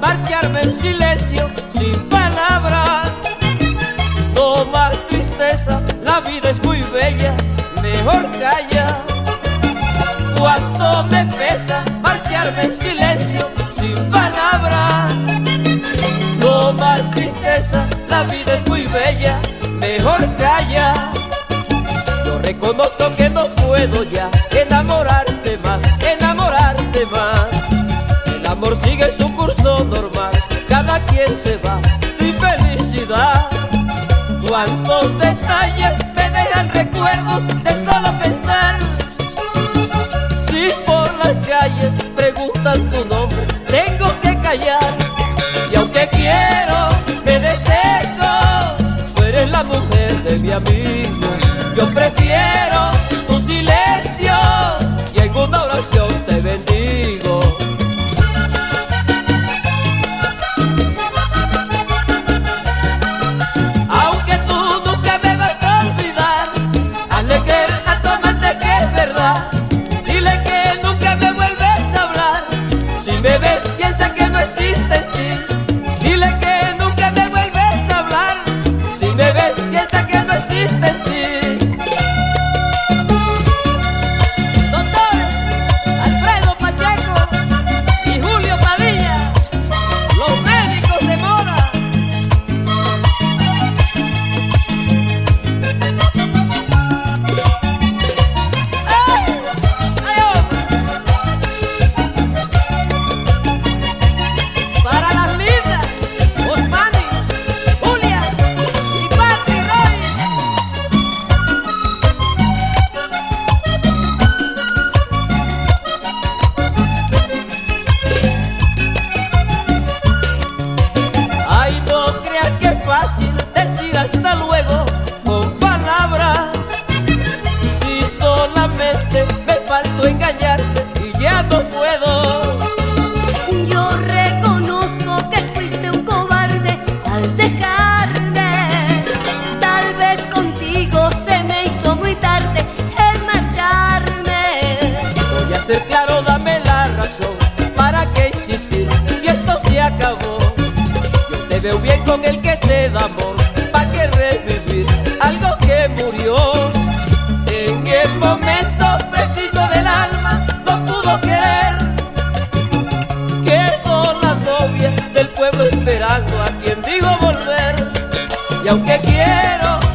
marcharme en silencio, sin palabras. No más tristeza, la vida es muy bella, mejor calla. Cuánto me pesa marcharme en silencio, sin palabras. No más tristeza, la vida es muy bella, mejor calla. Yo reconozco que no puedo ya enamorarte más, enamorarte más. El amor sigue su quien se va. de un bien con el que te da amor, pa' que revivir algo que murió. En el momento preciso del alma no pudo querer, quedó la novia del pueblo esperando a quien digo volver, y aunque quiero